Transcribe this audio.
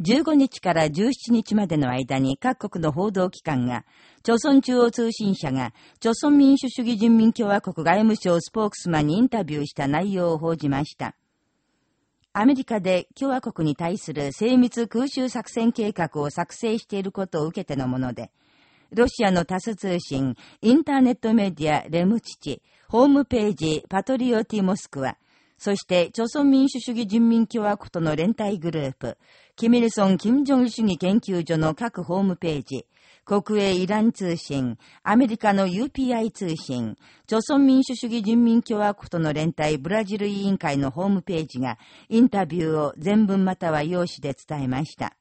15日から17日までの間に各国の報道機関が、朝鮮中央通信社が、朝鮮民主主義人民共和国外務省スポークスマンにインタビューした内容を報じました。アメリカで共和国に対する精密空襲作戦計画を作成していることを受けてのもので、ロシアのタス通信、インターネットメディア、レムチチ、ホームページ、パトリオティモスクワ、そして、朝鮮民主主義人民共和国との連帯グループ、キミルソン・キム・ジョン主義研究所の各ホームページ、国営イラン通信、アメリカの UPI 通信、朝鮮民主主義人民共和国との連帯ブラジル委員会のホームページが、インタビューを全文または用紙で伝えました。